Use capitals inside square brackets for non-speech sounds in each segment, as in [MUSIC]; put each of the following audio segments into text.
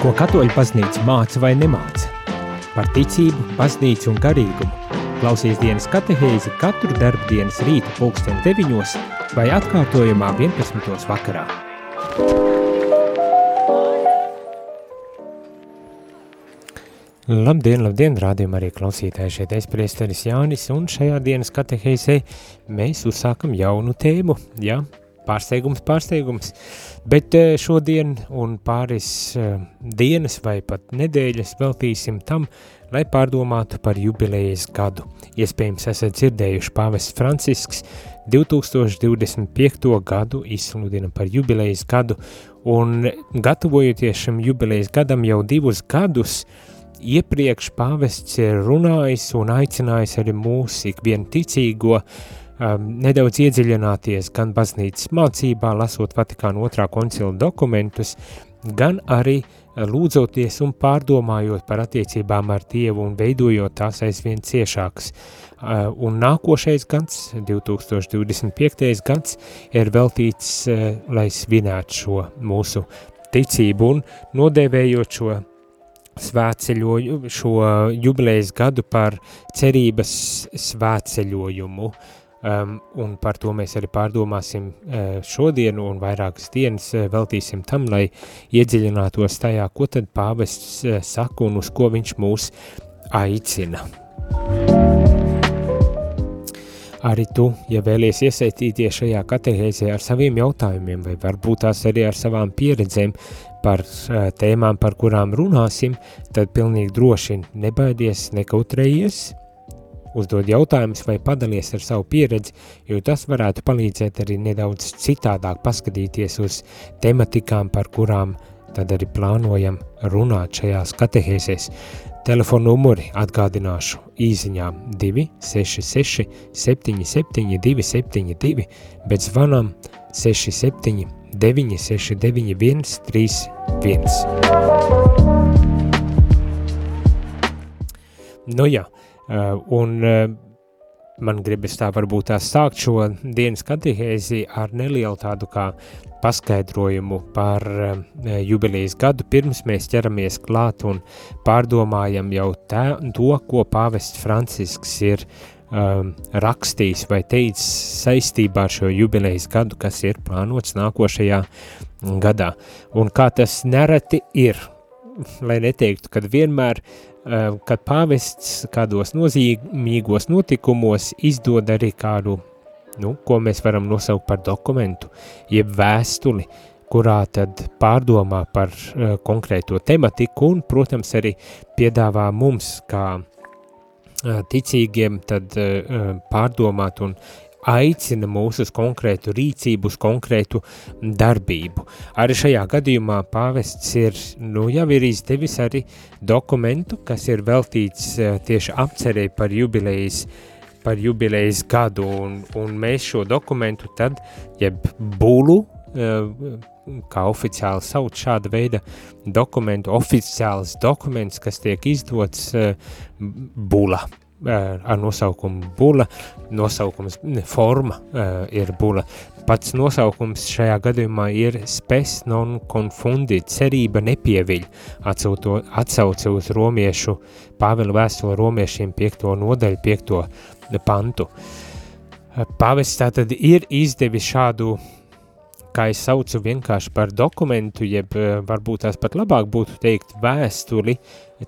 Ko katoļu baznīca māca vai nemāca? Par ticību, baznīcu un garīgumu. Klausies dienas katehēzi katru darbu dienas rītu pulksten 9 vai atkārtojumā 11. vakarā. Labdien, labdien, rādījumā arī klausītāji šeit es priesteris Jānis, un šajā dienas katehēzē mēs uzsākam jaunu tēmu, ja, pārsteigums, pārsteigums, bet eh, šodien un pāris eh, dienas vai pat nedēļas veltīsim tam, lai pārdomātu par jubilējas gadu. Iespējams, esat dzirdējuši pāvests Francisks 2025. gadu izsludina par jubilējas gadu, un gatavojoties šim jubilējas gadam jau divus gadus, iepriekš pāvests ir runājis un aicinājis arī mūsu ikvienu ticīgo uh, um, nedaudz iedziļināties gan baznīcas mācībā, lasot Vatikāna otrā koncila dokumentus, gan arī uh, lūdzoties un pārdomājot par attiecībām ar Dievu un veidojot tās aizvien ciešākas. Uh, un nākošais gads, 2025. gads, ir veltīts, uh, lai svinētu šo mūsu ticību un nodēvējot šo svētceļojumu, šo jubilejas gadu par cerības svētceļojumu. Um, un par to mēs arī pārdomāsim uh, šodien un vairākas dienas uh, veltīsim tam, lai iedziļinātos tajā, ko tad pāvests uh, saka un uz ko viņš mūs aicina. Arī tu, ja vēlies iesaistīties šajā katehēzē ar saviem jautājumiem vai varbūt tās arī ar savām pieredzēm par uh, tēmām, par kurām runāsim, tad pilnīgi droši nebaidies, nekautrējies, uzdod jautājumus vai padalies ar savu pieredzi, jo tas varētu palīdzēt arī nedaudz citādāk paskatīties uz tematikām, par kurām tad arī plānojam runāt šajās katehēzēs. Telefonu numuri atgādināšu īziņām 266 77 272, bet zvanam 67 969 131. Nu jā, un uh, man gribas tā varbūt tā sākt šo dienas katehēzi ar nelielu tādu kā paskaidrojumu par uh, jubilijas gadu, pirms mēs ķeramies klāt un pārdomājam jau tā, to, ko pāvests Francisks ir um, rakstījis vai teicis saistībā ar šo jubilijas gadu, kas ir plānots nākošajā gadā. Un kā tas nereti ir, lai neteiktu, kad vienmēr Eh, kad pāvests kādos nozīmīgos notikumos izdod arī kādu, nu, ko mēs varam nosaukt par dokumentu, jeb vēstuli, kurā tad pārdomā par uh, konkrēto tematiku un, protams, arī piedāvā mums kā uh, ticīgiem tad pārdomāt un aicina mūs uz konkrētu rīcību, uz konkrētu darbību. Arī šajā gadījumā pāvests ir, nu jau ir izdevis arī dokumentu, kas ir veltīts eh, tieši apcerē par jubilejas, par jubilejas gadu, un, un mēs šo dokumentu tad, jeb bulu, eh, kā oficiāli sauc šāda veida dokumentu, oficiāls dokuments, kas tiek izdots eh, bula, ar nosaukumu bula, nosaukums, ne, forma ir bula. Pats nosaukums šajā gadījumā ir spes non confundi, cerība nepieviļ, atsauce uz romiešu, Pāvela vēstule romiešiem 5. nodaļu 5. pantu. Pāvests tātad ir izdevis šādu kā es saucu vienkārši par dokumentu, jeb varbūt tās pat labāk būtu teikt vēstuli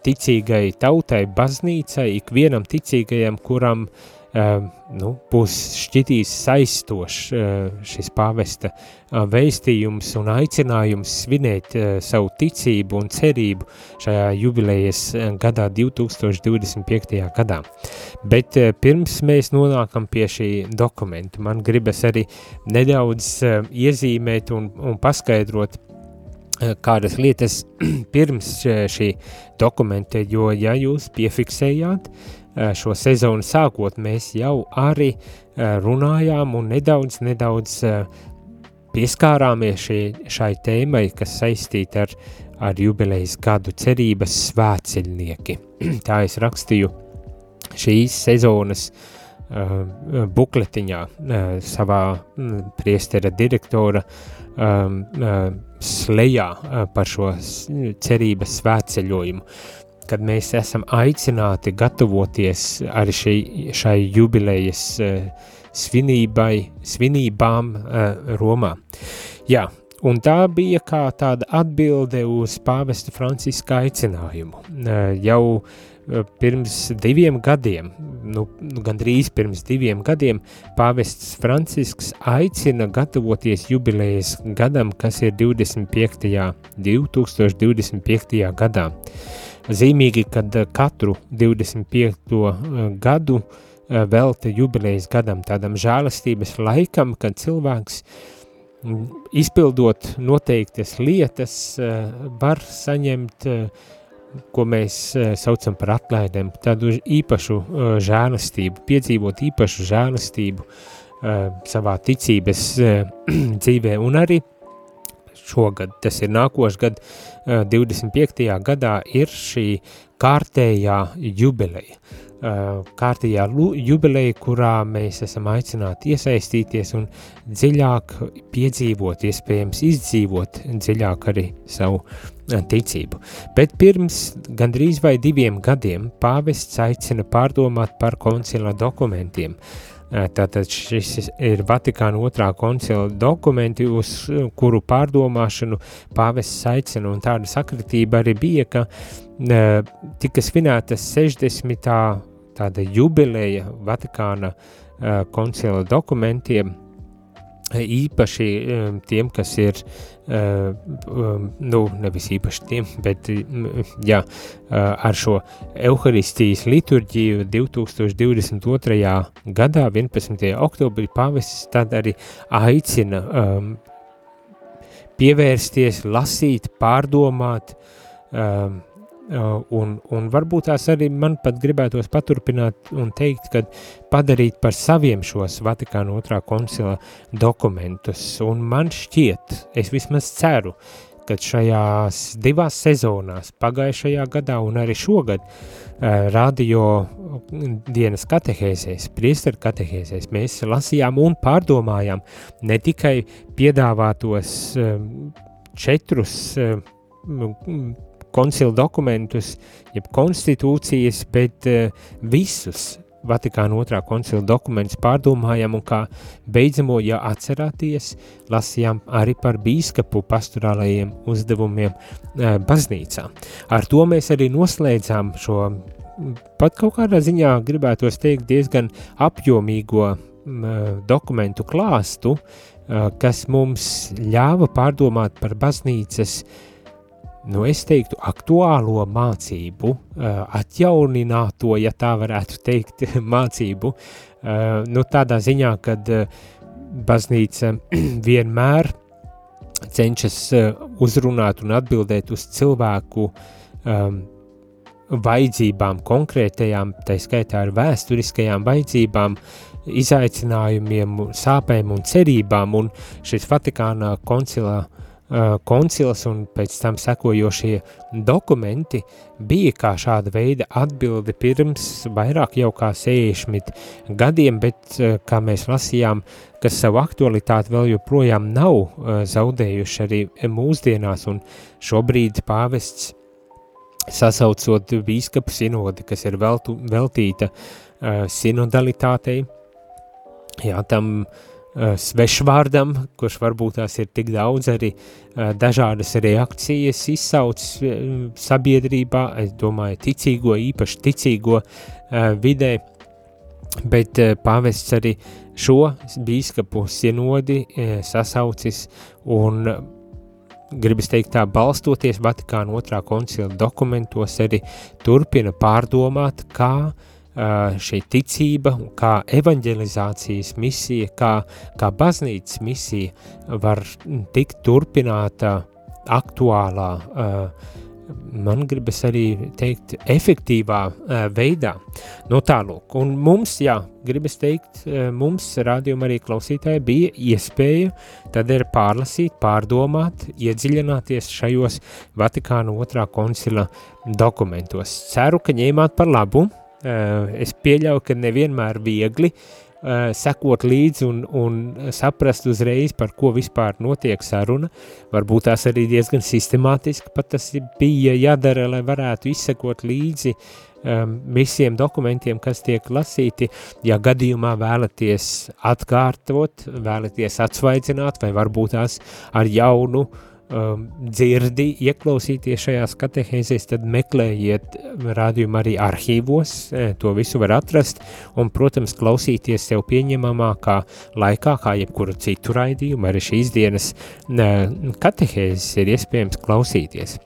ticīgai tautai, baznīcai, ikvienam ticīgajam, kuram uh, nu, būs šķitīs saistošs uh, šis pāvesta uh, veistījums un aicinājums svinēt savu ticību un cerību šajā jubilejas gadā 2025. gadā. Bet pirms mēs nonākam pie šī dokumenta, man gribas arī nedaudz iezīmēt un, un paskaidrot Eh, kādas lietas [CLEARS THROAT] pirms eh, šī dokumenta, jo ja jūs piefiksējāt eh, šo sezonu sākot, mēs jau arī runājām un nedaudz, nedaudz pieskārāmies šī, šai tēmai, kas saistīta ar, ar jubilejas gadu cerības svētceļnieki. [CLEARS THROAT] Tā es rakstīju šīs sezonas uh, bukletiņā savā uh, priestera direktora uh, slejā par šo cerības svētceļojumu, kad mēs esam aicināti gatavoties arī šai, šai jubilejas svinībai, svinībām Romā. Jā, Un tā bija kā tāda atbilde uz pāvesta Franciska aicinājumu. Jau pirms diviem gadiem, nu, gandrīz pirms diviem gadiem, pāvests Francisks aicina gatavoties jubilejas gadam, kas ir 25. 2025. gadā. Zīmīgi, kad katru 25. gadu velta jubilejas gadam, tādam žēlastības laikam, kad cilvēks uh, izpildot noteiktas lietas, eh, var saņemt, eh, ko mēs eh, saucam par atlaidēm, tādu īpašu žēlastību, piedzīvot īpašu žēlastību savā ticības [CLEARS THROAT] dzīvē un arī šogad, tas ir nākošais gad, 25. gadā ir šī kārtējā jubileja kārtījā jubileja, kurā mēs esam aicināti iesaistīties un dziļāk piedzīvot, iespējams izdzīvot dziļāk arī savu ticību. Bet pirms gandrīz vai diviem gadiem pāvests aicina pārdomāt par koncila dokumentiem. Tātad šis ir Vatikāna otrā koncila dokumenti, uz kuru pārdomāšanu pāvests aicina, un tāda sakritība arī bija, ka tika svinēta 60 tāda jubileja Vatikāna uh, koncila dokumentiem, īpaši um, tiem, kas ir, uh, um, nu, nevis īpaši tiem, bet, jā, uh, ar šo Euharistijas liturģiju 2022. gadā, 11. oktobrī, pavests tad arī aicina um, pievērsties, lasīt, pārdomāt, um, Un, un varbūt tās arī man pat gribētos paturpināt un teikt, ka padarīt par saviem šos Vatikāna otrā koncila dokumentus. Un man šķiet, es vismaz ceru, ka šajās divās sezonās, pagājušajā gadā un arī šogad, radio dienas katehēzēs, priesteru katehēzēs, mēs lasījām un pārdomājām ne tikai piedāvātos četrus koncila dokumentus, jeb konstitūcijas, bet uh, visus Vatikāna otrā koncila dokumentus pārdomājam un kā beidzamo, ja atcerāties, lasījām arī par bīskapu pastorālajiem uzdevumiem uh, baznīcā. Ar to mēs arī noslēdzām šo pat kaut kādā ziņā gribētos teikt diezgan apjomīgo uh, dokumentu klāstu, kas mums ļāva pārdomāt par baznīcas uh, nu, es teiktu, aktuālo mācību, atjaunināto, ja tā varētu teikt, [LAUGHS] mācību, nu, tādā ziņā, kad baznīca [CLEARS THROAT] vienmēr cenšas uzrunāt un atbildēt uz cilvēku um, vajadzībām, konkrētajām, tā skaitā ar vēsturiskajām vajadzībām, izaicinājumiem, sāpēm un cerībām, un šis Vatikānā koncilā Uh, koncils un pēc tam sekojošie dokumenti bija kā šāda veida atbilde pirms vairāk jau kā 60 gadiem, bet, uh, kā mēs lasījām, kas savu aktualitāti vēl joprojām nav uh, zaudējuši arī mūsdienās, un šobrīd pāvests sasaucot bīskapu sinodi, kas ir veltu, veltīta sinodalitātei, jā, tam uh, Eh, svešvārdam, kurš varbūt tās ir tik daudz arī eh, dažādas reakcijas izsauc eh, sabiedrībā, es domāju, ticīgo, īpaši ticīgo vidē, bet pavests arī šo bīskapu sinodi sasaucis un gribas teikt tā, balstoties Vatikāna otrā koncila dokumentos arī turpina pārdomāt, kā uh, šī ticība, kā evanģelizācijas misija, kā, kā baznīcas misija var tikt turpināta aktuālā, man gribas arī teikt, efektīvā veidā. No tālūk, un mums, jā, gribas teikt, mums rādījuma arī klausītāji bija iespēja tad ir pārlasīt, pārdomāt, iedziļināties šajos Vatikāna otrā koncila dokumentos. Ceru, ka ņēmāt par labu, es pieļauju, ka nevienmēr viegli uh, sekot līdzi un, un saprast uzreiz, par ko vispār notiek saruna. Varbūt tās arī diezgan sistemātiski pat tas bija jādara, lai varētu izsekot līdzi um, visiem dokumentiem, kas tiek lasīti. Ja gadījumā vēlaties atkārtot, vēlaties atsvaidzināt vai varbūt tās ar jaunu uh, um, dzirdi, ieklausīties šajās katehēzēs, tad meklējiet rādījumu arī arhīvos, e, to visu var atrast, un, protams, klausīties sev pieņemamākā laikā, kā jebkuru citu raidījumu, arī šīs dienas katehēzes ir iespējams klausīties.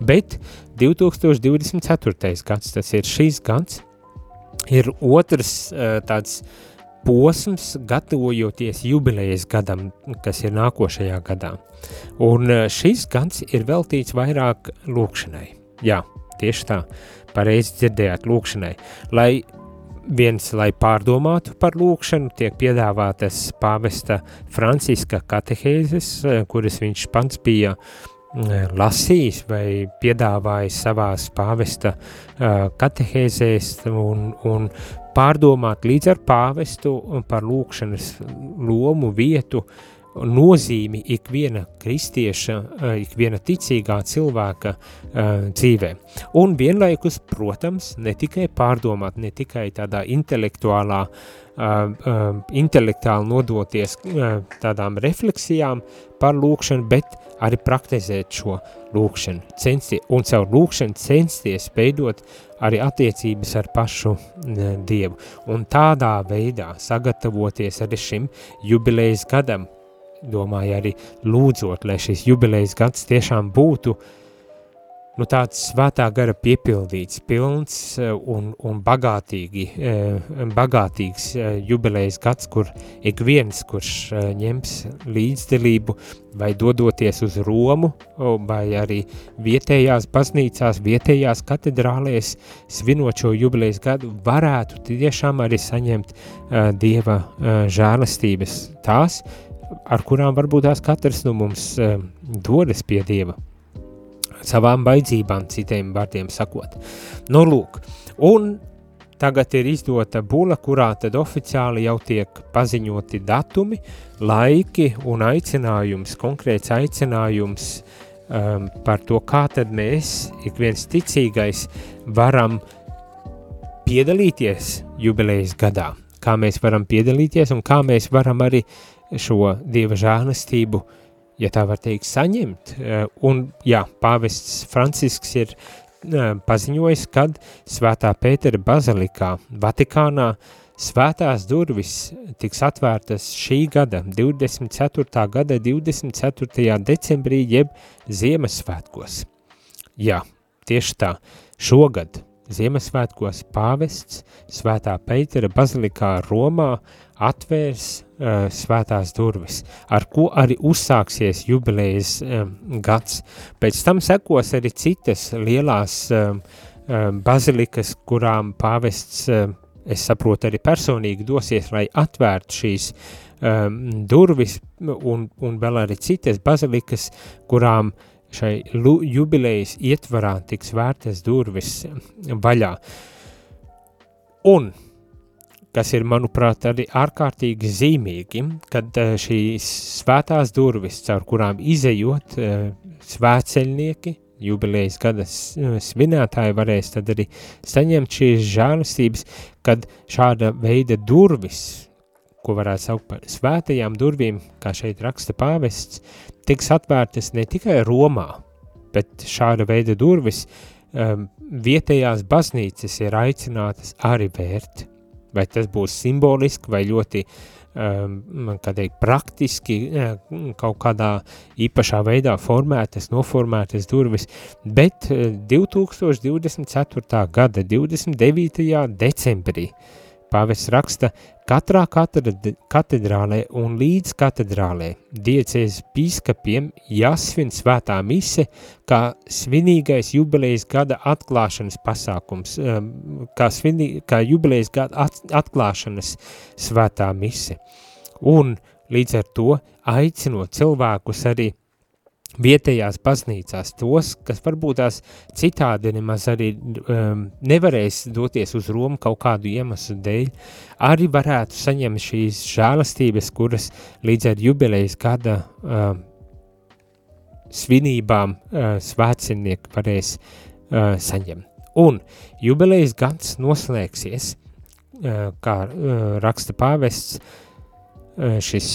Bet 2024. gads, tas ir šīs gads, ir otrs e, tāds posms, gatavojoties jubilejas gadam, kas ir nākošajā gadā. Un eh, šis gads ir veltīts vairāk lūkšanai. Jā, tieši tā, pareizi dzirdējāt lūkšanai. Lai viens, lai pārdomātu par lūkšanu, tiek piedāvātas pāvesta Franciska katehēzes, eh, kuras viņš pats bija mm, lasījis vai piedāvājis savās pāvesta katehēzēs un, un pārdomāt līdz ar pāvestu par lūkšanas lomu, vietu, nozīmi ikviena kristieša, eh, ikviena ticīgā cilvēka uh, dzīvē. Un vienlaikus, protams, ne tikai pārdomāt, ne tikai tādā intelektuālā, uh, intelektuāli nodoties tādām refleksijām par lūkšanu, bet arī praktizēt šo lūkšanu, censties, un caur lūkšanu censties veidot arī attiecības ar pašu Dievu. Un tādā veidā sagatavoties arī šim jubilejas gadam, domāju arī lūdzot, lai šis jubilejas gads tiešām būtu nu, tāds svētā gara piepildīts, pilns eh, un, un bagātīgi, eh, bagātīgs eh, jubilejas gads, kur ik viens, kurš ņems līdzdalību vai dodoties uz Romu, vai arī vietējās baznīcās, vietējās katedrālēs, svinot šo jubilejas gadu, varētu tiešām arī saņemt Dieva žēlastības tās, ar kurām varbūt tās katrs no mums uh, dodas pie Dieva. Savām baidzībām, citiem vārdiem sakot. Nu, lūk, un tagad ir izdota bula, kurā tad oficiāli jau tiek paziņoti datumi, laiki un aicinājums, konkrēts aicinājums um, par to, kā tad mēs, ik viens ticīgais, varam piedalīties jubilejas gadā, kā mēs varam piedalīties un kā mēs varam arī šo Dieva žēlastību, ja tā var teikt, saņemt. Eh, un, jā, pāvests Francisks ir eh, paziņojis, kad Svētā Pētera bazilikā Vatikānā svētās durvis tiks atvērtas šī gada 24. gada 24. decembrī jeb Ziemassvētkos. Jā, tieši tā, šogad Ziemassvētkos pāvests Svētā Pētera bazilikā Romā atvērs uh, svētās durvis, ar ko arī uzsāksies jubilejas um, gads. Pēc tam sekos arī citas lielās um, um, bazilikas, kurām pāvests, um, es saprotu, arī personīgi dosies, lai atvērtu šīs um, durvis, un, un vēl arī citas bazilikas, kurām šai jubilejas ietvarā tiks vērtas durvis vaļā. Un kas ir, manuprāt, arī ārkārtīgi zīmīgi, kad eh, šīs svētās durvis, caur kurām izejot eh, svētceļnieki, jubilejas gada svinētāji varēs tad arī saņemt šīs žēlistības, kad šāda veida durvis, ko varētu saukt par svētajām durvīm, kā šeit raksta pāvests, tiks atvērtas ne tikai Romā, bet šāda veida durvis um, vietējās baznīcas ir aicinātas arī vērt vai tas būs simboliski vai ļoti um, teikt, praktiski kaut kādā īpašā veidā formētas, noformētas durvis, bet 2024. Uh, gada 29. decembrī Pāvests raksta, katrā katedrālē un līdz katedrālē diecēs bīskapiem jāsvin svētā mise, kā svinīgais jubilejas gada atklāšanas pasākums, um, kā, svinī, kā jubilejas gada atklāšanas svētā mise. Un līdz ar to aicinot cilvēkus arī vietējās baznīcās tos, kas varbūt tās citādi nemaz arī um, nevarēs doties uz Romu kaut kādu iemeslu dēļ, arī varētu saņemt šīs žēlastības, kuras līdz ar jubilejas gada um, svinībām uh, svētcinieki varēs uh, saņemt. Un jubilejas gads noslēgsies, uh, kā uh, raksta pāvests, uh, šis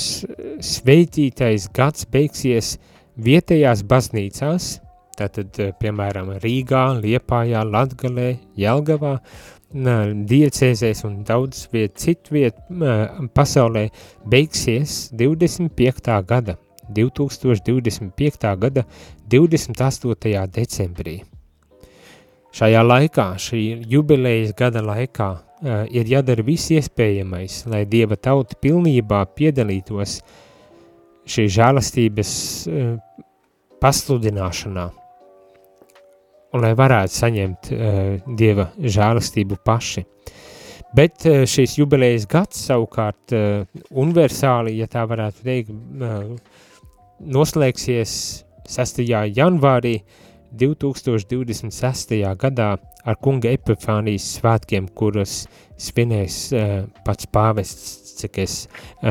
sveitītais gads beigsies uh, vietējās baznīcās, tātad, eh, piemēram, Rīgā, Liepājā, Latgalē, Jelgavā, diecēzēs un daudz viet, citu viet pasaulē beigsies 25. gada, 2025. gada 28. decembrī. Šajā laikā, šī jubilejas gada laikā, uh, ir jādara viss iespējamais, lai Dieva tauta pilnībā piedalītos uh, šī žēlastības uh, pasludināšanā, un lai varētu saņemt uh, Dieva žēlastību paši. Bet uh, šīs jubilejas gads savukārt universāli, ja tā varētu teikt, noslēgsies 6. janvārī 2026. gadā ar kunga epifānijas svētkiem, kuras svinēs pats pāvests, cik es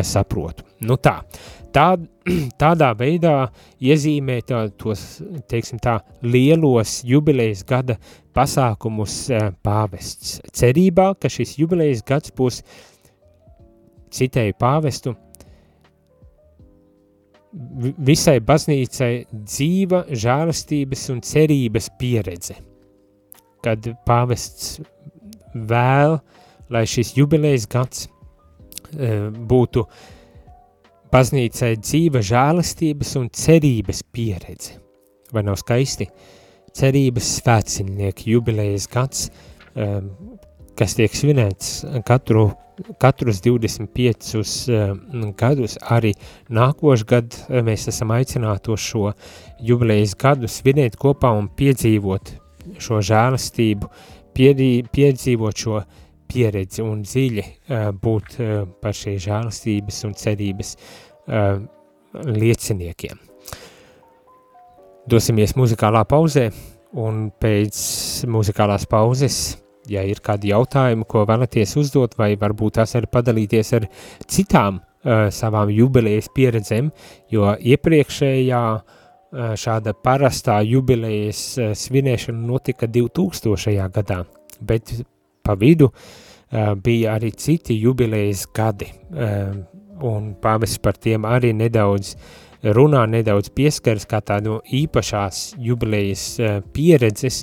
saprotu. Nu tā, tā, [CLEARS THROAT] tādā veidā iezīmē tā, tos, teiksim tā, lielos jubilejas gada pasākumus eh, pāvests. Cerībā, ka šis jubilejas gads būs, citēju pāvestu, visai baznīcai dzīva, žēlastības un cerības pieredze, kad pāvests vēl, lai šis jubilejas gads e, būtu uh, baznīcai dzīva žēlastības un cerības pieredze. Vai nav skaisti? Cerības svētciņnieki jubilejas gads, um, kas tiek svinēts katru, katrus 25 um, gadus, arī nākošu gadu uh, mēs esam aicināti šo jubilejas gadu svinēt kopā un piedzīvot šo žēlastību, piedzīvot šo pieredzi un dziļi uh, būt uh, par šī žēlastības un cerības uh, lieciniekiem. Dosimies muzikālā pauzē, un pēc muzikālās pauzes, ja ir kādi jautājumi, ko vēlaties uzdot, vai varbūt tās arī padalīties ar citām uh, savām jubilejas pieredzēm, jo iepriekšējā uh, šāda parastā jubilejas uh, svinēšana notika 2000. gadā, bet pa vidu bija arī citi jubilejas gadi, un pāvests par tiem arī nedaudz runā, nedaudz pieskaras kā tādu īpašās jubilejas pieredzes,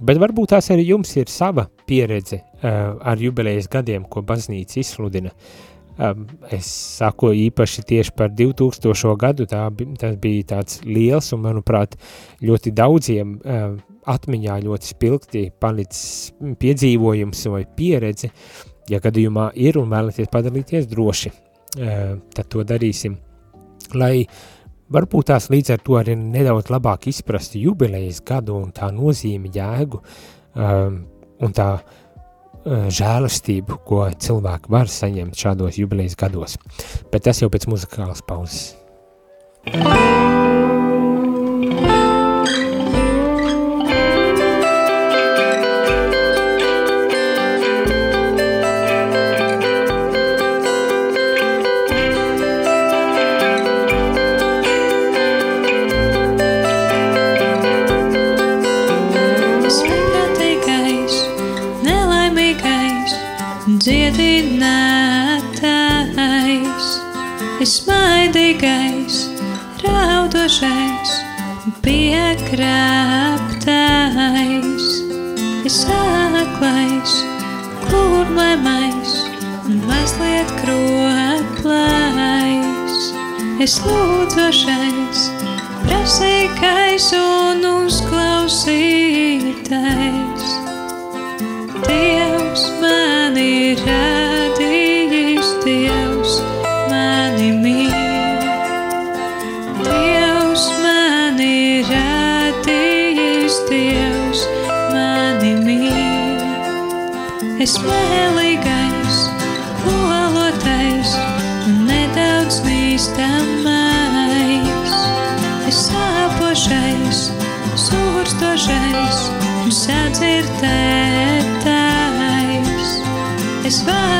bet varbūt tās arī jums ir sava pieredze ar jubilejas gadiem, ko baznīca izsludina. Es saku īpaši tieši par 2000. gadu, tā, tas bija tāds liels un, manuprāt, ļoti daudziem atmiņā ļoti spilgti palicis piedzīvojums vai pieredze, ja gadījumā ir un vēlaties padalīties droši, tad to darīsim, lai varbūt tās līdz ar to arī nedaudz labāk izprastu jubilejas gadu un tā nozīmi jēgu un tā žēlastību, ko cilvēki var saņemt šādos jubilejas gados. Bet tas jau pēc muzikālas pauzes. Thank you. Es lūdzošais, prasīgais un uzklausītais. Dievs man ir radījis, Dievs mani mīl. Dievs mani radījis, Dievs mani mīl. Es mēlīgais, lolotais un nedaudz nīstamais. Un sadzirdētājs. Es vādonīs,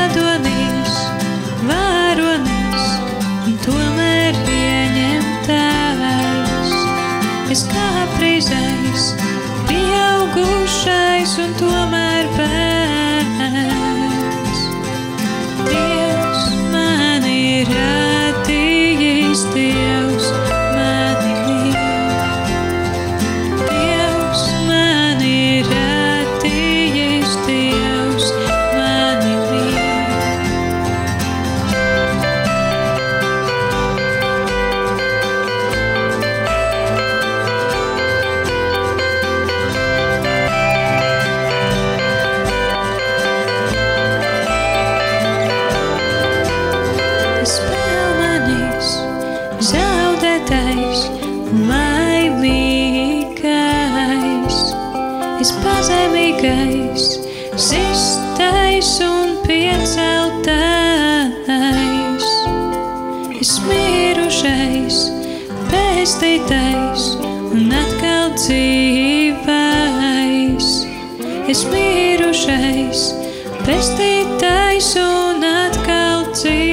dzīvais. Es mirušais, pestītais un atkal dzīvais.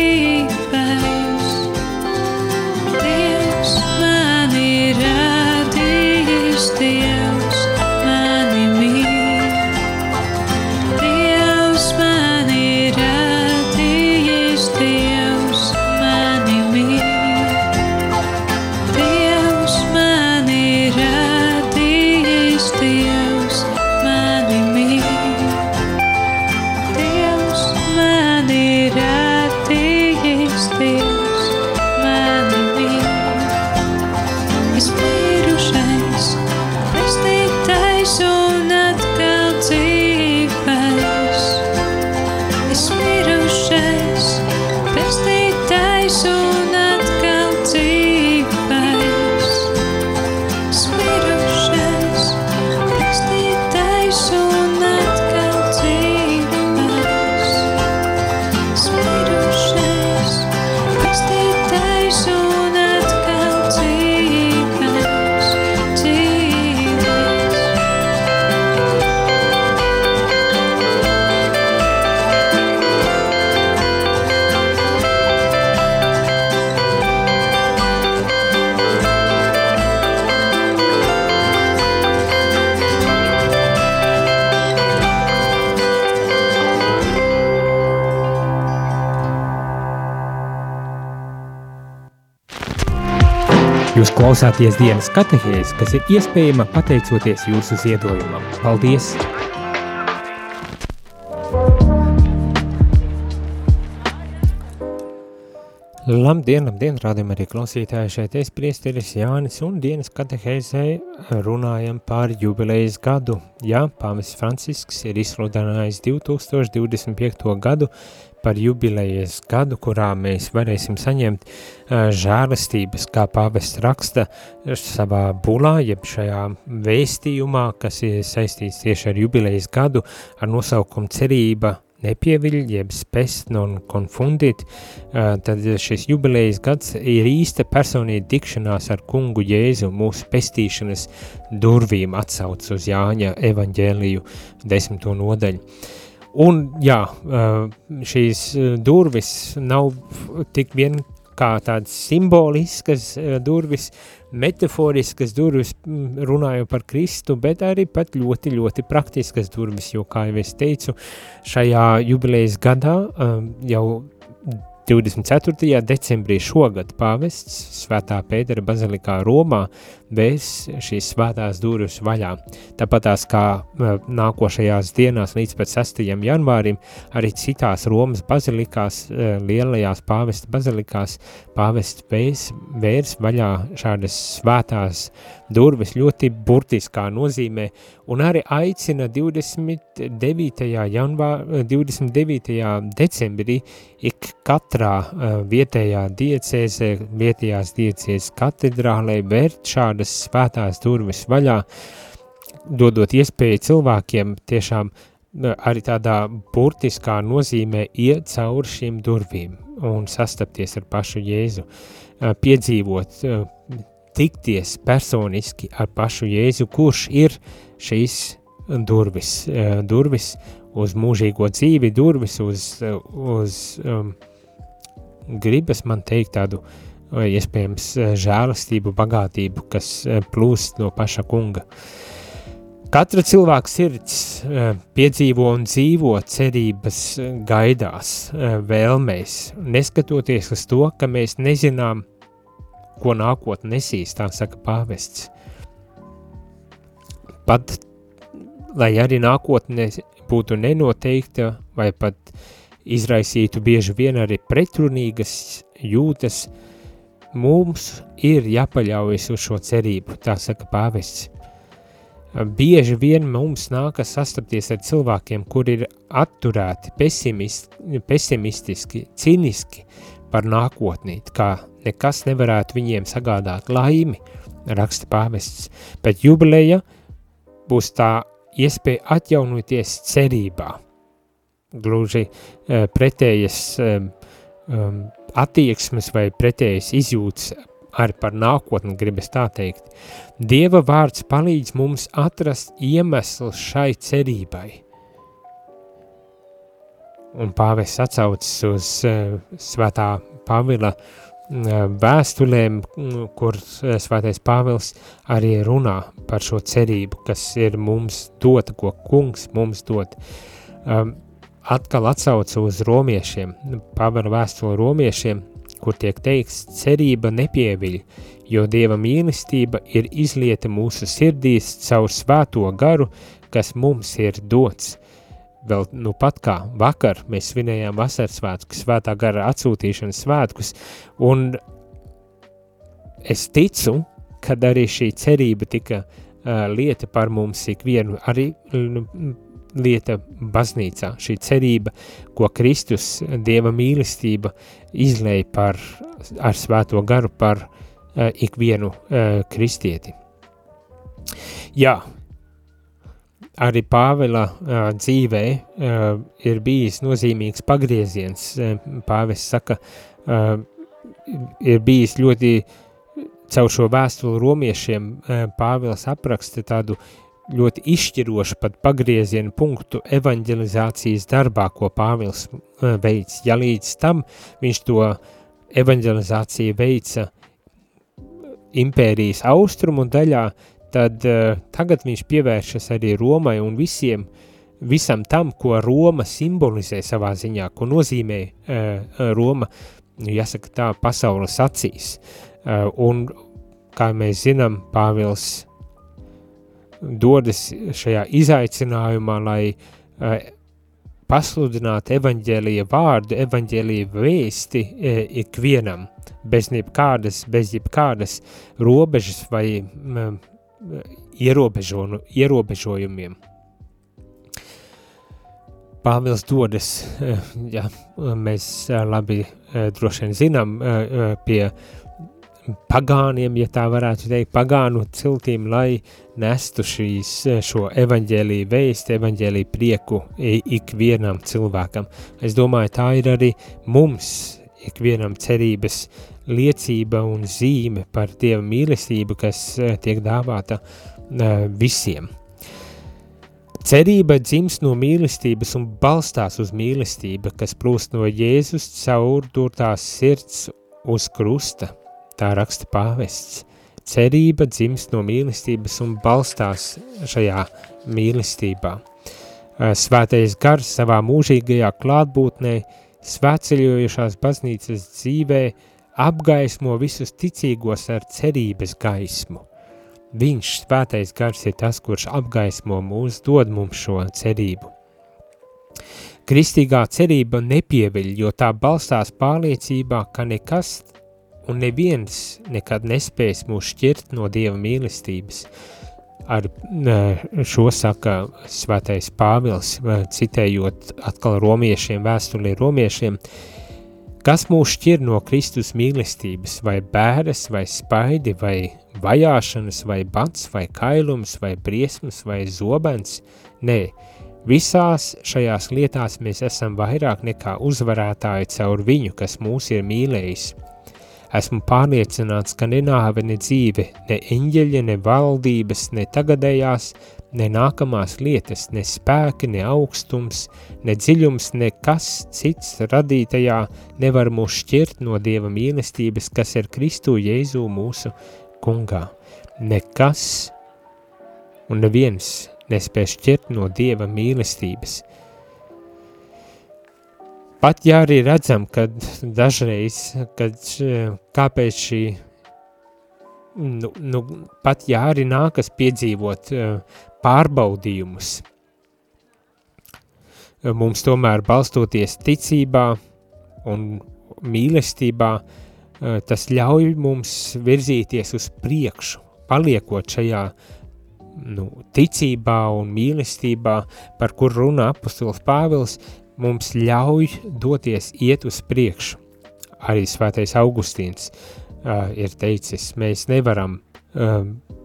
Klausāties dienas katehēs, kas ir iespējama pateicoties jūsu ziedojumam. Paldies! Labdien, labdien, rādījumā arī klausītāji šeit es priesteris Jānis un dienas katehēzē runājam par jubilejas gadu. Jā, pāvis Francisks ir izsludinājis 2025. gadu par jubilejas gadu, kurā mēs varēsim saņemt žēlastības, kā pāvests raksta savā bulā, jeb šajā vēstījumā, kas ir saistīts tieši ar jubilejas gadu, ar nosaukumu cerība nepieviļ, jeb spest non confundit, tad šis jubilejas gads ir īsta personīga tikšanās ar kungu Jēzu mūsu pestīšanas durvīm atsauc uz Jāņa evaņģēliju desmito nodaļu. Un jā, šīs durvis nav tik vien kā tādas simboliskas durvis, metaforiskas durvis, runāju par Kristu, bet arī pat ļoti, ļoti praktiskas durvis, jo, kā jau es teicu, šajā jubilejas gadā jau 24. decembrī šogad pāvests Svētā Pētera bazilikā Romā vēs šīs svētās durvis vaļā. Tāpat tās kā uh, nākošajās dienās līdz pat 6. janvārim, arī citās Romas bazilikās, uh, lielajās pāvesta bazilikās, pāvests vērs vaļā šādas svētās durvis ļoti burtiskā nozīmē un arī aicina 29. janvā, 29. decembrī ik katrā vietējā diecēzē, vietējās diecēs katedrālē vērt šādas svētās durvis vaļā, dodot iespēju cilvēkiem tiešām uh, arī tādā burtiskā nozīmē iet cauri šīm durvīm un sastapties ar pašu Jēzu, uh, piedzīvot uh, tikties personiski ar pašu Jēzu, kurš ir šīs durvis, durvis uz mūžīgo dzīvi, durvis uz, uz um, gribas man teikt tādu iespējams žēlastību, bagātību, kas plūst no paša kunga. Katra cilvēka sirds piedzīvo un dzīvo cerības gaidās, vēlmēs, neskatoties uz to, ka mēs nezinām, ko nākotnē nesīs, tā saka pāvests. Pat, lai arī nākotnē būtu nenoteikta vai pat izraisītu bieži vien arī pretrunīgas jūtas, mums ir jāpaļaujas uz šo cerību, tā saka pāvests. Bieži vien mums nākas sastapties ar cilvēkiem, kuri ir atturēti, pesimistiski, ciniski par nākotnī, kā nekas nevarētu viņiem sagādāt laimi, raksta pāvests, bet jubileja būs tā iespēja atjaunoties cerībā. Gluži uh, pretējas um, attieksmes vai pretējas izjūtas arī par nākotni, gribas tā teikt. Dieva vārds palīdz mums atrast iemeslu šai cerībai. Un pāvests atsaucas uz uh, svētā Pavila uh, vēstulēm, kur uh, svētais Pāvils arī runā par šo cerību, kas ir mums dota, ko kungs mums dod. Um, atkal atsauca uz romiešiem, Pāvila vēstuli romiešiem, kur tiek teikts, cerība nepieviļ, jo Dieva mīlestība ir izlieta mūsu sirdīs caur svēto garu, kas mums ir dots. Vēl nu pat kā vakar mēs svinējām vasaras svētkus, svētā gara atsūtīšanas svētkus, un es ticu, kad arī šī cerība tika uh, lieta par mums ikvienu, arī lieta baznīcā, šī cerība, ko Kristus, Dieva mīlestība, izlēja par, ar svēto garu par uh, ikvienu uh, kristieti. Jā, arī Pāvila uh, dzīvē uh, ir bijis nozīmīgs pagrieziens. Uh, Pāvis saka, uh, ir bijis ļoti caur šo vēstuli romiešiem uh, Pāvils apraksta tādu ļoti izšķirošu pat pagriezienu punktu evanģelizācijas darbā, ko Pāvils uh, veids. Ja līdz tam viņš to evanģelizāciju veica impērijas austrumu daļā, tad uh, tagad viņš pievēršas arī Romai un visiem, visam tam, ko Roma simbolizē savā ziņā, ko nozīmē uh, Roma, nu, jāsaka tā, pasaules acīs. Uh, un, kā mēs zinām, Pāvils dodas šajā izaicinājumā, lai uh, pasludinātu evaņģēlīja vārdu, evaņģēlīja vēsti uh, ikvienam, bez jebkādas, bez jebkādas robežas vai um, ierobežojumiem. Pāvils dodas, ja mēs labi droši vien zinām, pie pagāniem, ja tā varētu teikt, pagānu ciltīm, lai nestu šīs, šo evaņģēlīju vēstu, evaņģēlīju prieku ikvienam cilvēkam. Es domāju, tā ir arī mums, ikvienam cerības liecība un zīme par Dieva mīlestību, kas eh, tiek dāvāta eh, visiem. Cerība dzimst no mīlestības un balstās uz mīlestību, kas plūst no Jēzus caur tās sirds uz krusta, tā raksta pāvests. Cerība dzimst no mīlestības un balstās šajā mīlestībā. Svētais gars savā mūžīgajā klātbūtnē, svētceļojušās baznīcas dzīvē, apgaismo visus ticīgos ar cerības gaismu. Viņš, svētais gars, ir tas, kurš apgaismo mūs, dod mums šo cerību. Kristīgā cerība nepieviļ, jo tā balstās pārliecībā, ka nekas un neviens nekad nespēs mūs šķirt no Dieva mīlestības. Ar šo saka svētais Pāvils, citējot atkal romiešiem, vēstulī romiešiem, kas mūs šķir no Kristus mīlestības, vai bēres, vai spaidi, vai vajāšanas, vai bats, vai kailums, vai briesmas, vai zobens? Nē, visās šajās lietās mēs esam vairāk nekā uzvarētāji caur viņu, kas mūs ir mīlējis – Esmu pārliecināts, ka ne nāve, ne dzīve, ne eņģeļi, ne valdības, ne tagadējās, ne nākamās lietas, ne spēki, ne augstums, ne dziļums, nekas cits radītajā nevar mūs šķirt no Dieva mīlestības, kas ir Kristu Jēzu mūsu kungā. Nekas un neviens nespēj šķirt no Dieva mīlestības. Pat ja arī redzam, ka dažreiz, kad kāpēc šī, nu, nu, pat ja arī nākas piedzīvot pārbaudījumus, mums tomēr balstoties ticībā un mīlestībā, tas ļauj mums virzīties uz priekšu, paliekot šajā nu, ticībā un mīlestībā, par kur runā apustulis Pāvils, mums ļauj doties iet uz priekšu. Arī svētais Augustīns uh, ir teicis, mēs nevaram, uh,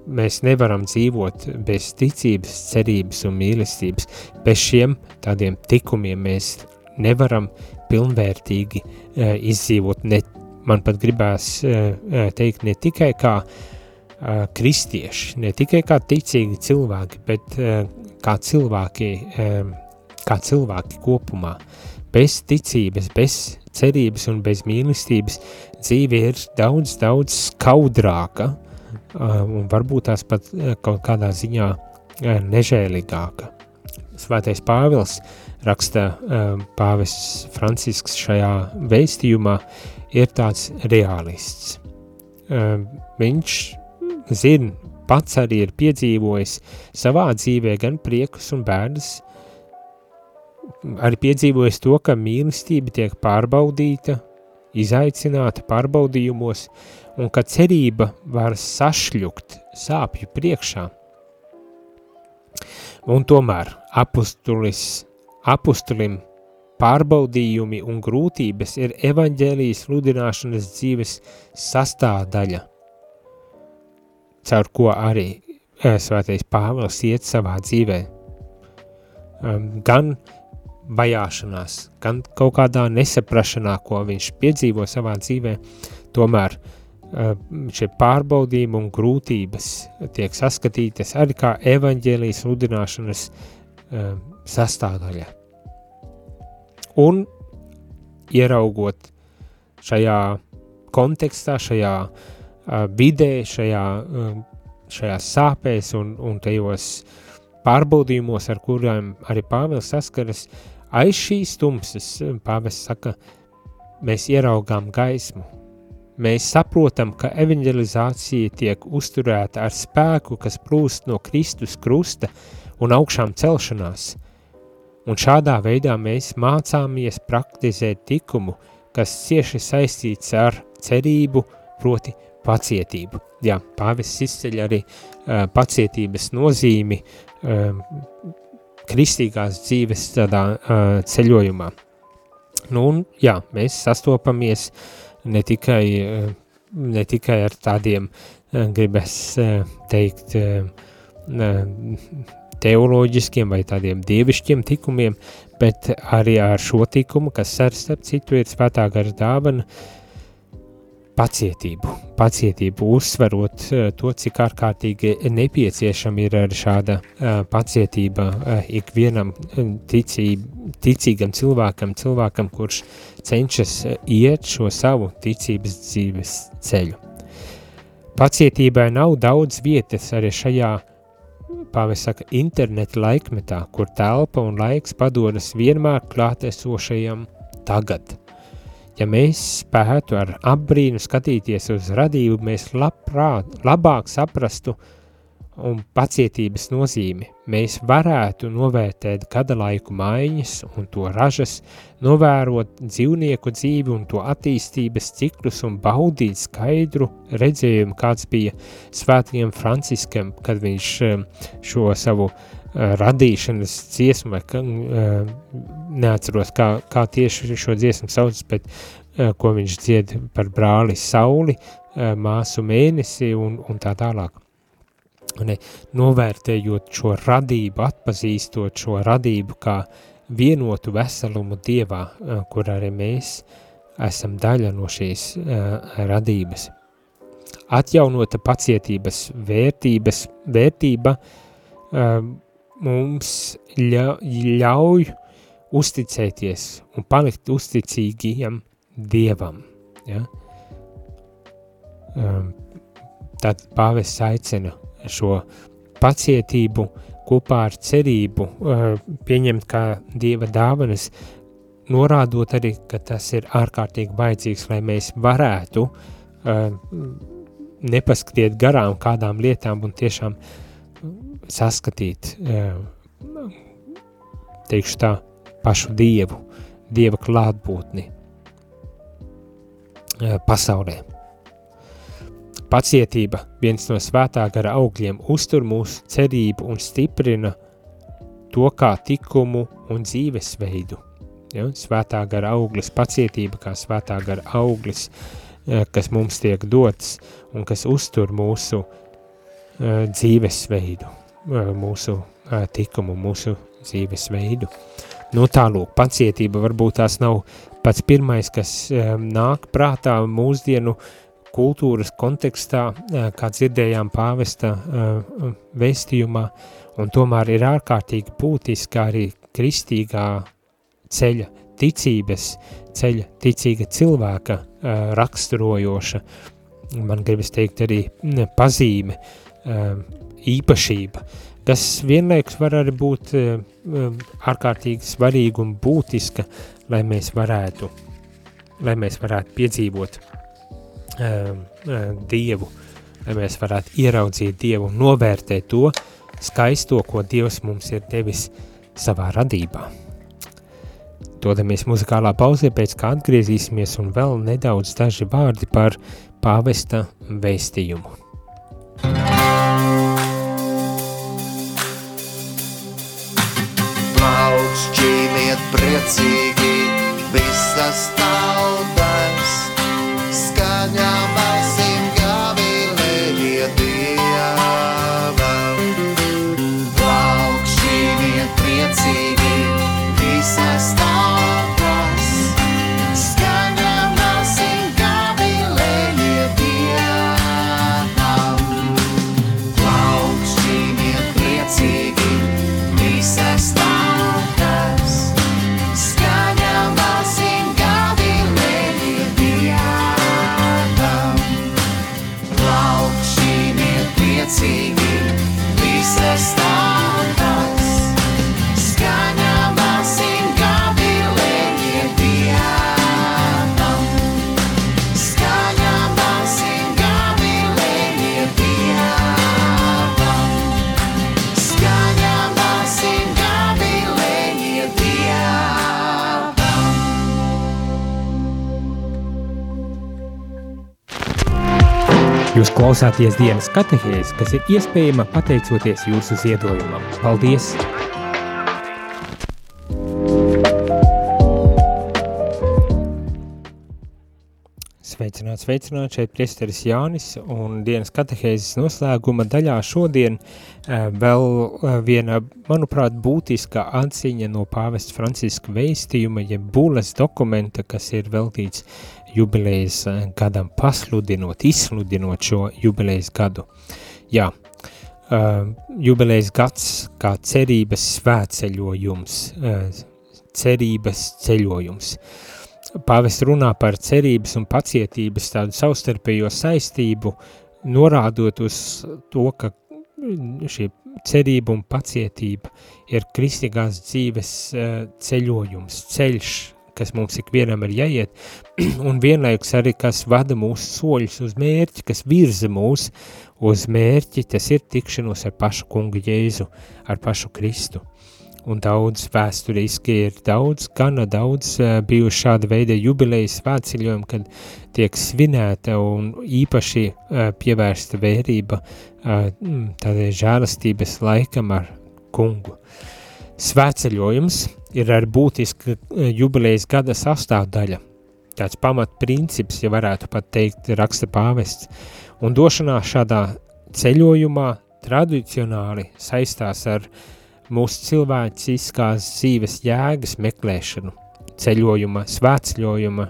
mēs nevaram dzīvot bez ticības, cerības un mīlestības. Bez šiem tādiem tikumiem mēs nevaram pilnvērtīgi uh, izdzīvot. Ne, man pat gribās uh, teikt ne tikai kā uh, kristieši, ne tikai kā ticīgi cilvēki, bet uh, kā cilvēki uh, kā cilvēki kopumā. Bez ticības, bez cerības un bez mīlestības dzīve ir daudz, daudz skaudrāka un varbūt tās pat kaut kādā ziņā nežēlīgāka. Svētais Pāvils raksta pāvis Francisks šajā veistījumā ir tāds realists. Viņš zina, pats arī ir piedzīvojis savā dzīvē gan priekus un bēdas, arī piedzīvojis to, ka mīlestība tiek pārbaudīta, izaicināta pārbaudījumos, un ka cerība var sašļukt sāpju priekšā. Un tomēr apustulis, apustulim pārbaudījumi un grūtības ir evaņģēlijas sludināšanas dzīves sastāvdaļa, caur ko arī eh, svētais Pāvils iet savā dzīvē. Um, gan vajāšanās, gan kaut kādā nesaprašanā, ko viņš piedzīvo savā dzīvē, tomēr eh, šie pārbaudījumi un grūtības tiek saskatītas arī kā evaņģēlijas sludināšanas eh, sastāvdaļa. Un ieraugot šajā kontekstā, šajā uh, vidē, šajā, šajā sāpēs un, un tajos pārbaudījumos, ar kuriem arī Pāvils saskaras, uh, Aiz šīs tumsas, pāvests saka, mēs ieraugām gaismu. Mēs saprotam, ka evanģelizācija tiek uzturēta ar spēku, kas plūst no Kristus krusta un augšām celšanās. Un šādā veidā mēs mācāmies praktizēt tikumu, kas cieši saistīts ar cerību, proti pacietību. Jā, pāvests izceļ arī uh, pacietības nozīmi uh, kristīgās dzīves tādā uh, ceļojumā. Nu, un, jā, mēs sastopamies ne tikai, uh, ne tikai ar tādiem, uh, gribas uh, teikt, uh, teoloģiskiem vai tādiem dievišķiem tikumiem, bet arī ar šo tikumu, kas ar starp citu ir svētā gara dāvana, uh, pacietību, pacietību uzsverot eh, to, cik ārkārtīgi nepieciešama ir šāda uh, pacietība uh, ikvienam ticī, ticīgam cilvēkam, cilvēkam, kurš cenšas iet šo savu ticības dzīves ceļu. Pacietībai nav daudz vietas arī šajā, pāvis saka, interneta laikmetā, kur telpa un laiks padodas vienmēr klātesošajam tagad – Ja mēs spētu ar apbrīnu skatīties uz radību, mēs labprāt, labāk saprastu un pacietības nozīmi. Mēs varētu novērtēt gada laiku maiņas un to ražas, novērot dzīvnieku dzīvi un to attīstības ciklus un baudīt skaidru redzējumu, kāds bija svētajiem Franciskam, kad viņš um, šo savu uh, radīšanas dziesmu, neatceros, kā, kā tieši šo dziesmu sauc, bet uh, ko viņš dzied par brāli sauli, māsu mēnesi un, un tā tālāk ne, novērtējot šo radību, atpazīstot šo radību kā vienotu veselumu Dievā, kur arī mēs esam daļa no šīs uh, radības. Atjaunota pacietības vērtības, vērtība uh, mums ļa, ļauj uzticēties un palikt uzticīgiem Dievam. Ja? Um, tad pāvests aicina šo pacietību kopā ar cerību uh, pieņemt kā Dieva dāvanas, norādot arī, ka tas ir ārkārtīgi vajadzīgs, lai mēs varētu uh, nepaskatiet garām kādām lietām un tiešām saskatīt, uh, teikšu tā, pašu Dievu, Dieva klātbūtni uh, pasaulē. Pacietība, viens no svētā gara augļiem, uztur mūsu cerību un stiprina to kā tikumu un dzīvesveidu. Ja? Svētā gara auglis, pacietība kā svētā gara auglis, eh, kas mums tiek dots un kas uztur mūsu uh, dzīvesveidu, mūsu tikumu, mūsu dzīvesveidu. Nu tālūk, pacietība varbūt tās nav pats pirmais, kas um, nāk prātā mūsdienu kultūras kontekstā, uh, kā dzirdējām pāvesta uh, vēstījumā, un tomēr ir ārkārtīgi būtiska arī kristīgā ceļa, ticības ceļa, ticīga cilvēka uh, raksturojoša, man gribas teikt arī pazīme, uh, īpašība, kas vienlaikus var arī būt uh, ārkārtīgi svarīga un būtiska, lai mēs varētu, lai mēs varētu piedzīvot uh, Dievu, lai mēs varētu ieraudzīt Dievu un novērtēt to skaisto, ko Dievs mums ir devis savā radībā. Dodamies muzikālā pauzē, pēc kā atgriezīsimies un vēl nedaudz daži vārdi par pāvesta vēstījumu. Priecīgi visas tautas, Jūs klausāties dienas katehēs, kas ir iespējama pateicoties jūsu ziedojumam. Paldies! Sveicināt, sveicināt, šeit priesteris Jānis un dienas katehēzes noslēguma daļā šodien eh, vēl eh, viena, manuprāt, būtiska atziņa no pāvesta Franciska vēstījuma, jeb bulas dokumenta, kas ir veltīts jubilejas eh, gadam pasludinot, izsludinot šo jubilejas gadu. Jā, uh, jubilejas gads kā cerības svētceļojums, uh, cerības ceļojums. Pāvests runā par cerības un pacietības tādu savstarpējo saistību, norādot uz to, ka šī cerība un pacietība ir kristīgās dzīves uh, ceļojums, ceļš, kas mums ikvienam ir jāiet, [CLEARS THROAT] un vienlaikus arī, kas vada mūsu soļus uz mērķi, kas virza mūs uz mērķi, tas ir tikšanos ar pašu kungu Jēzu, ar pašu Kristu. Un daudz vēsturiski ir daudz, gana daudz uh, bijuši šāda veida jubilejas svētceļojumi, kad tiek svinēta un īpaši uh, pievērsta vērība uh, tādai žēlastības laikam ar kungu. Svētceļojums ir ar būtiska jubilejas gada sastāvdaļa, tāds pamatprincips, ja varētu pat teikt, raksta pāvests, un došanās šādā ceļojumā tradicionāli saistās ar mūsu cilvēciskās dzīves jēgas meklēšanu, ceļojuma, svētceļojuma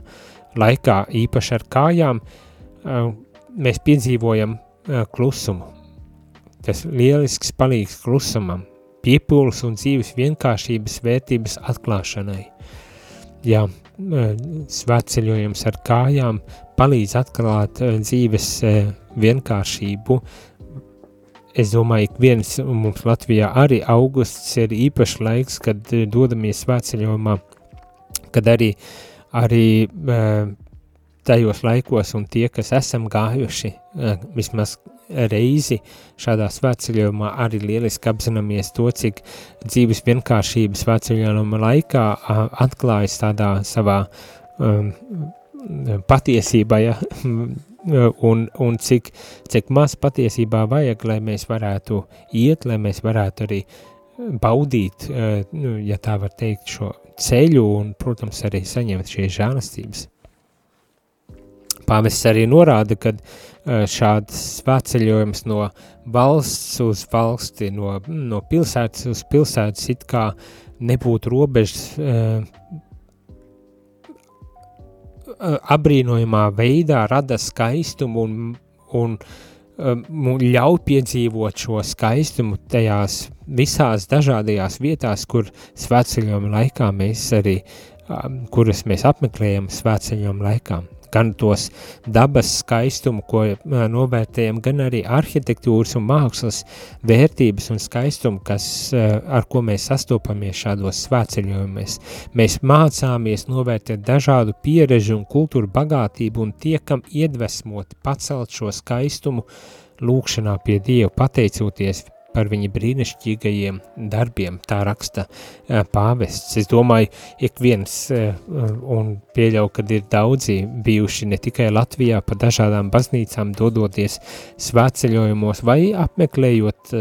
laikā, īpaši ar kājām, uh, mēs piedzīvojam uh, klusumu. Tas lielisks palīgs klusumam, piepūles un dzīves vienkāršības vērtības atklāšanai. Jā, uh, svētceļojums ar kājām palīdz atklāt dzīves vienkāršību. Es domāju, ka viens mums Latvijā arī augusts ir īpašs laiks, kad uh, dodamies svētceļojumā, kad arī, arī uh, tajos laikos un tie, kas esam gājuši uh, vismaz reizi šādā svētceļojumā, arī lieliski apzināmies to, cik dzīves vienkāršības svētceļojuma laikā atklājas tādā savā um, patiesībā, ja, un, un cik, cik maz patiesībā vajag, lai mēs varētu iet, lai mēs varētu arī baudīt, nu, ja tā var teikt, šo ceļu un, protams, arī saņemt šīs žēlastības. Pāvests arī norāda, ka šāds svētceļojums no valsts uz valsti, no, no pilsētas uz pilsētas it kā nebūtu robežas abrīnojamā veidā rada skaistumu un, un, un ļauj piedzīvot šo skaistumu tajās visās dažādajās vietās, kur svētceļojuma laikā mēs arī, kuras mēs apmeklējam svētceļojuma laikā gan tos dabas skaistumu, ko novērtējam, gan arī arhitektūras un mākslas vērtības un skaistumu, kas, ar ko mēs sastopamies šādos svētceļojumies. Mēs mācāmies novērtēt dažādu pierežu un kultūru bagātību un tiekam iedvesmoti pacelt šo skaistumu lūkšanā pie Dieva, pateicoties par viņa brīnišķīgajiem darbiem, tā raksta pāvests. Es domāju, ik viens, un pieļauju, kad ir daudzi bijuši ne tikai Latvijā, pa dažādām baznīcām dodoties svētceļojumos vai apmeklējot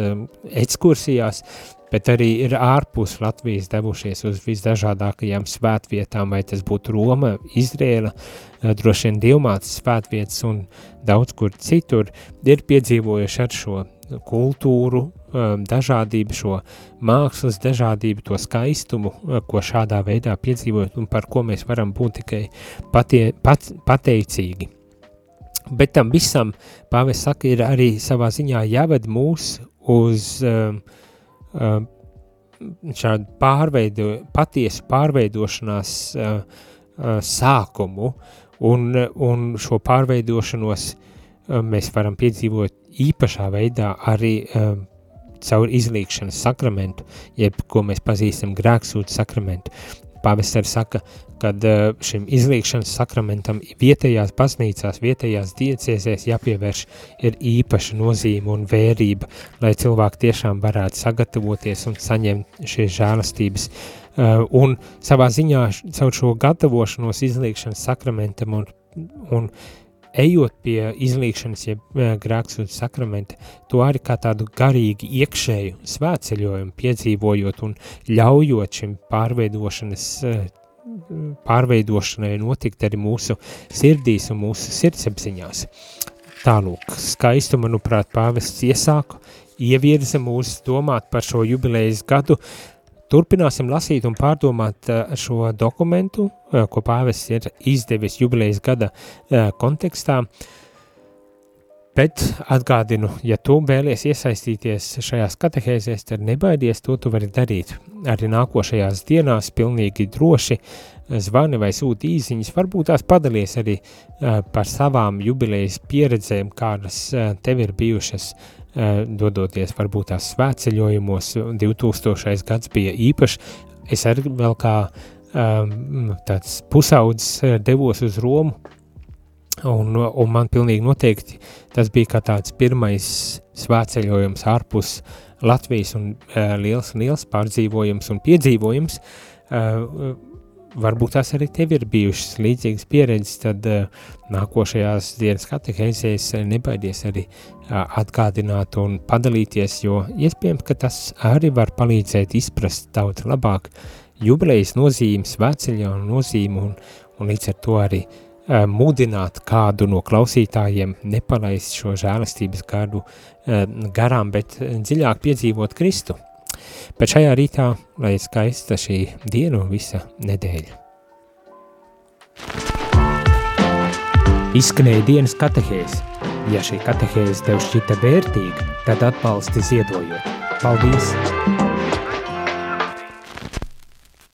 ekskursijās, bet arī ir ārpus Latvijas devušies uz visdažādākajām svētvietām, vai tas būtu Roma, Izrēla, droši vien Dievmātes svētvietas un daudz kur citur, ir piedzīvojuši ar šo kultūru, dažādību, šo mākslas dažādību, to skaistumu, uh, ko šādā veidā piedzīvot un par ko mēs varam būt tikai patie, pat, pateicīgi. Bet tam visam, pāvis saka, ir arī savā ziņā jāved mūs uz um, um, šādu pārveido, patiesu pārveidošanās uh, uh, sākumu un, un šo pārveidošanos uh, mēs varam piedzīvot īpašā veidā arī um, caur izlīkšanas sakramentu, jeb ko mēs pazīstam grēksūtu sakramentu. Pāvests saka, ka uh, šim izlīkšanas sakramentam vietējās baznīcās, vietējās diecēsēs jāpievērš ir īpaša nozīme un vērība, lai cilvēki tiešām varētu sagatavoties un saņemt šīs žēlastības. Uh, un savā ziņā caur šo gatavošanos izlīkšanas sakramentam un, un ejot pie izlīkšanas, jeb ja grēksūdzes sakramenta, to arī kā tādu garīgi iekšēju svētceļojumu piedzīvojot un ļaujot šim pārveidošanas, eh, pārveidošanai notikt arī mūsu sirdīs un mūsu sirdsapziņās. Tālūk, skaistu, manuprāt, pāvests iesāku, ievirza mūs domāt par šo jubilejas gadu, Turpināsim lasīt un pārdomāt eh, šo dokumentu, eh, ko pāvests ir izdevis jubilejas gada eh, kontekstā. Bet atgādinu, ja tu vēlies iesaistīties šajās katehēzēs, tad nebaidies, to tu vari darīt. Arī nākošajās dienās pilnīgi droši zvani vai sūti īziņas, varbūt tās padalies arī par savām jubilejas pieredzēm, kādas tev ir bijušas Eh, dodoties varbūt tās svētceļojumos, 2000. gads bija īpašs, es arī vēl kā tāds pusaudzis eh, devos uz Romu, un, un man pilnīgi noteikti tas bija kā tāds pirmais svētceļojums ārpus Latvijas un uh, liels, liels pārdzīvojums un piedzīvojums, uh, varbūt tās arī tev ir bijušas līdzīgas pieredzes, tad uh, nākošajās dienas katehēzēs nebaidies arī uh, atgādināt un padalīties, jo iespējams, ka tas arī var palīdzēt izprast daudz labāk jubilejas nozīmi, svētceļa nozīmi un, un līdz ar to arī uh, mudināt kādu no klausītājiem nepalaist šo žēlastības gadu uh, garām, bet dziļāk piedzīvot Kristu. Bet šajā rītā, lai skaista šī diena un visa nedēļa. Izskanēja dienas katehēze. Ja šī katehēze tev šķita vērtīga, tad atbalsti ziedojot. Paldies!